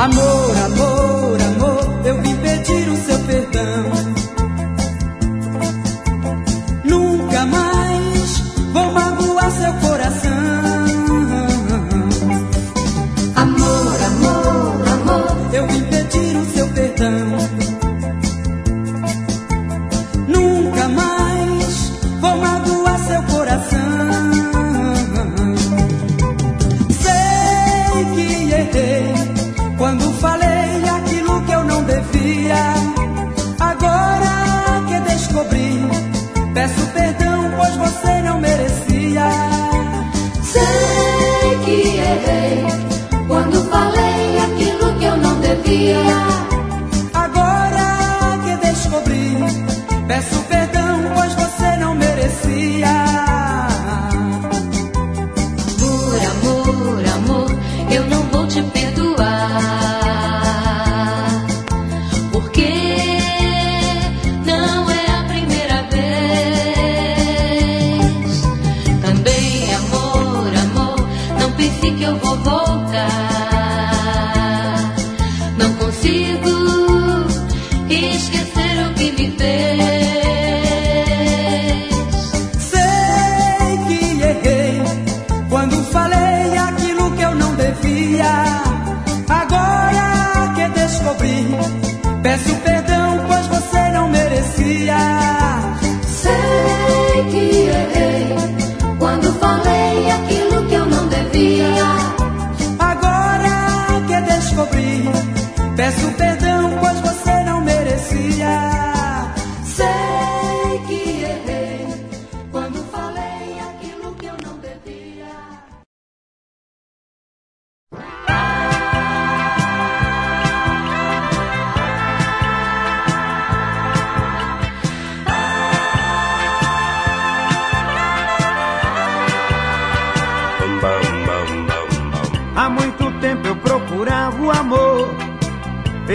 Amor, não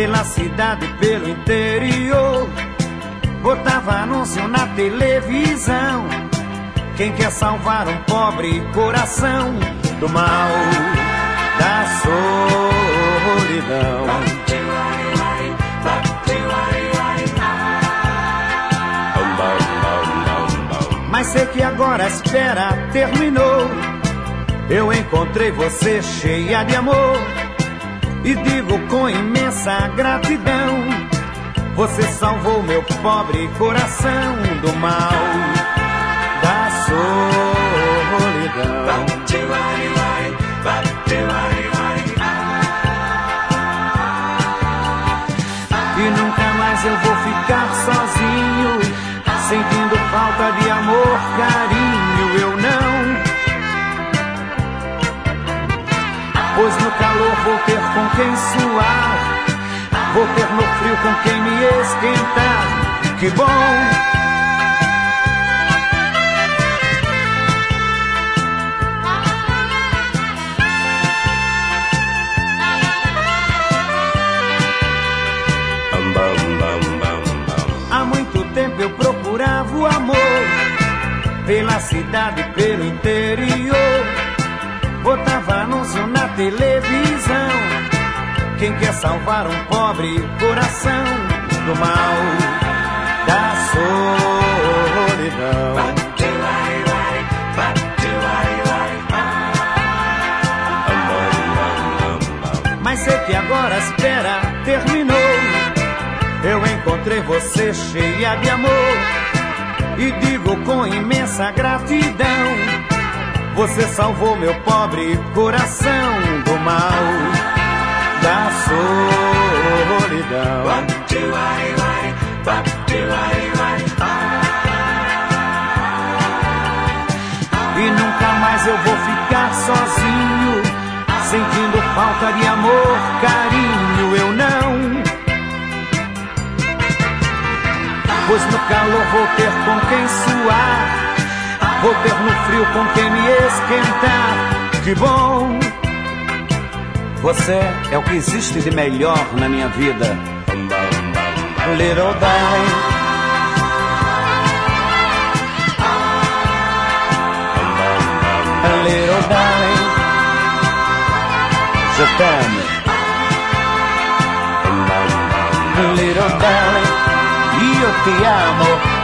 pela cidade, pelo interior. Botava anúncio na televisão. Quem quer salvar um pobre coração do mal, da solidão. Mas sei que agora a espera terminou. Eu encontrei você cheia de amor e digo com imensa gratidão. Você salvou meu pobre coração do mal, da solidão. E nunca mais eu vou ficar sozinho, sentindo falta de amor, com quem suar, vou ter no frio com quem me esquentar. Que bom! Há muito tempo eu procurava o amor pela cidade, pelo interior. Botava anúncio na televisão. Quem quer salvar um pobre coração do mal, da solidão. Mas sei que agora a espera terminou. Eu encontrei você cheia de amor. E digo com imensa gratidão. Você salvou meu pobre coração do mal, da solidão. E nunca mais eu vou ficar sozinho, sentindo falta de amor, carinho. Eu não. Pois no calor vou ter com quem suar. Vou ter no frio com quem me esquentar. Que bom! Você é o que existe de melhor na minha vida. Little darling. Little darling. Je t'aime. little darling, io ti amo.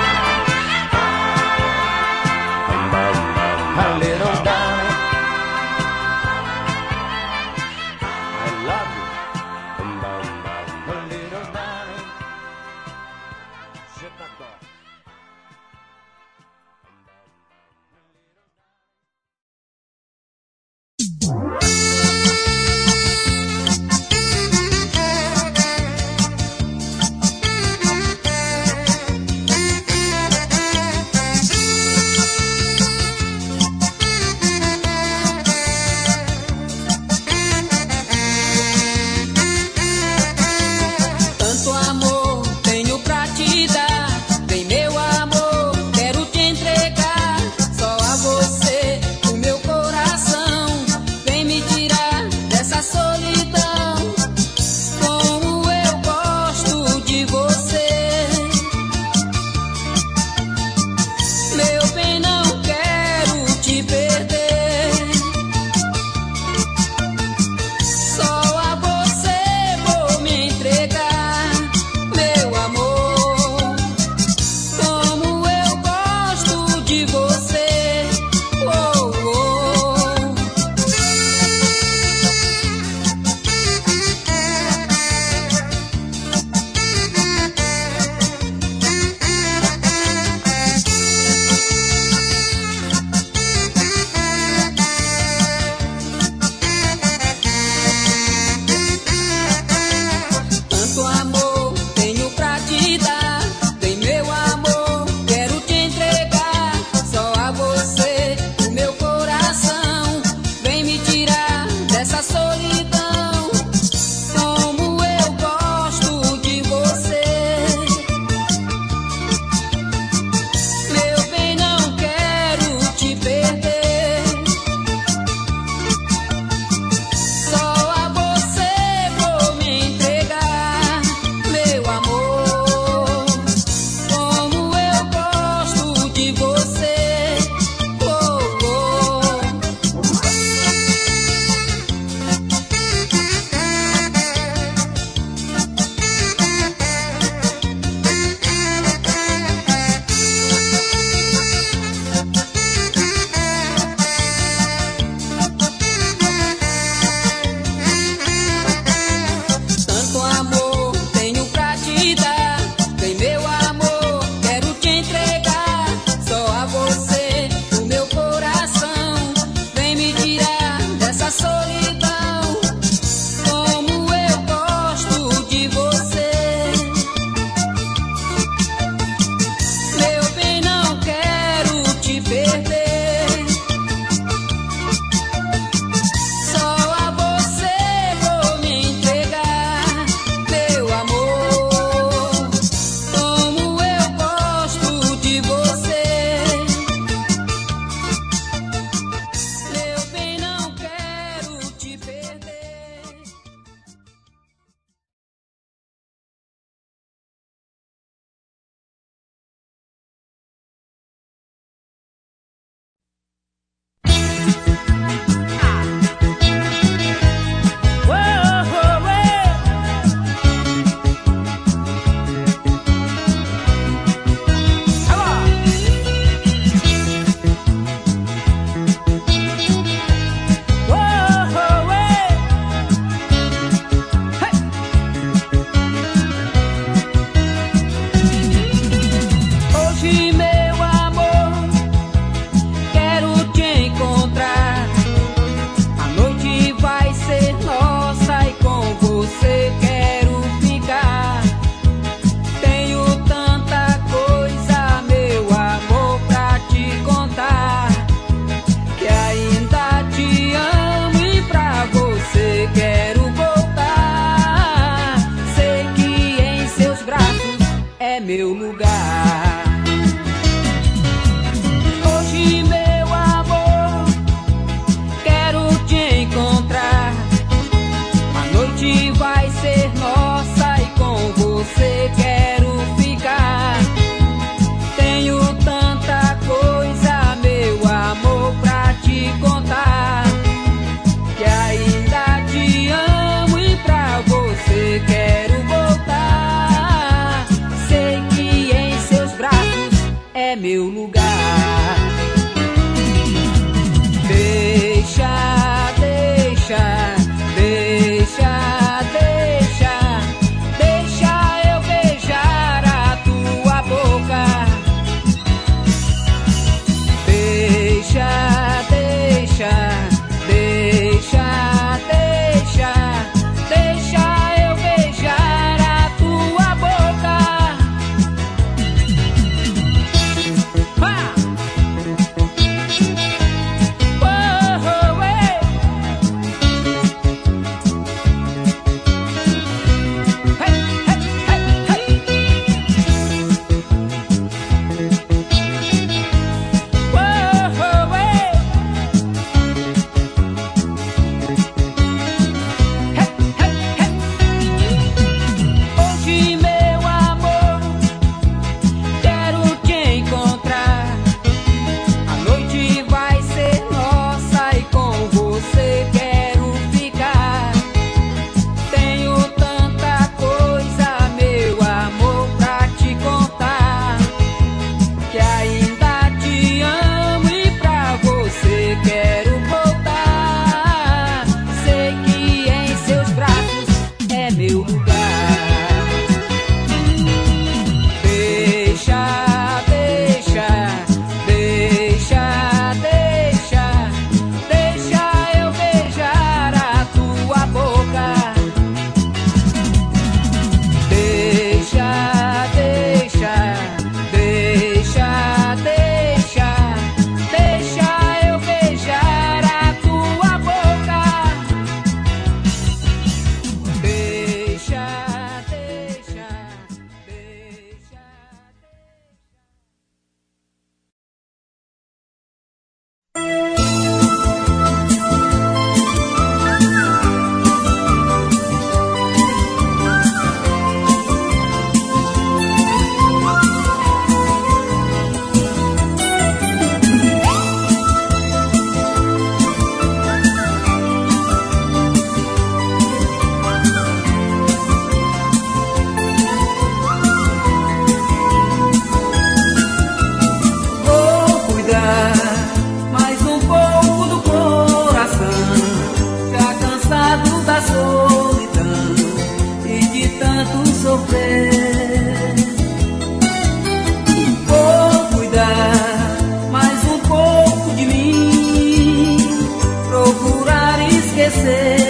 say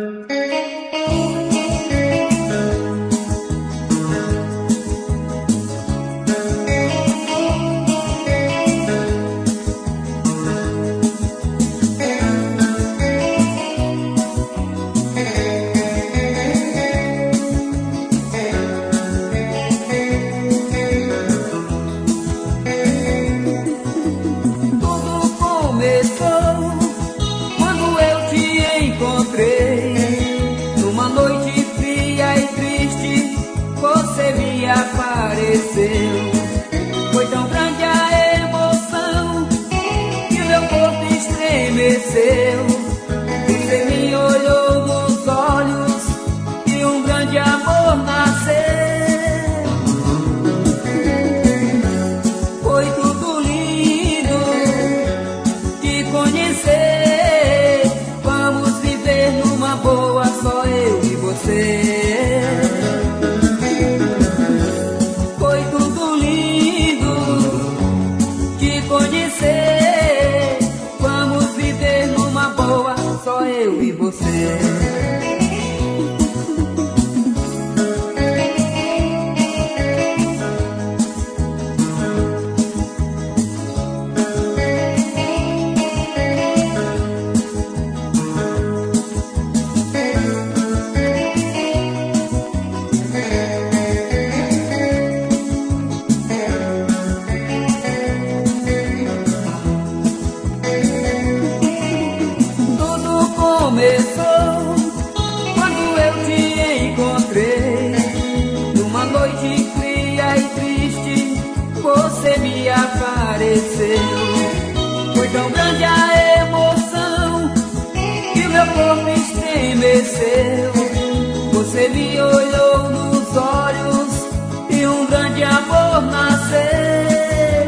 Música Você me olhou nos olhos e um grande amor nasceu.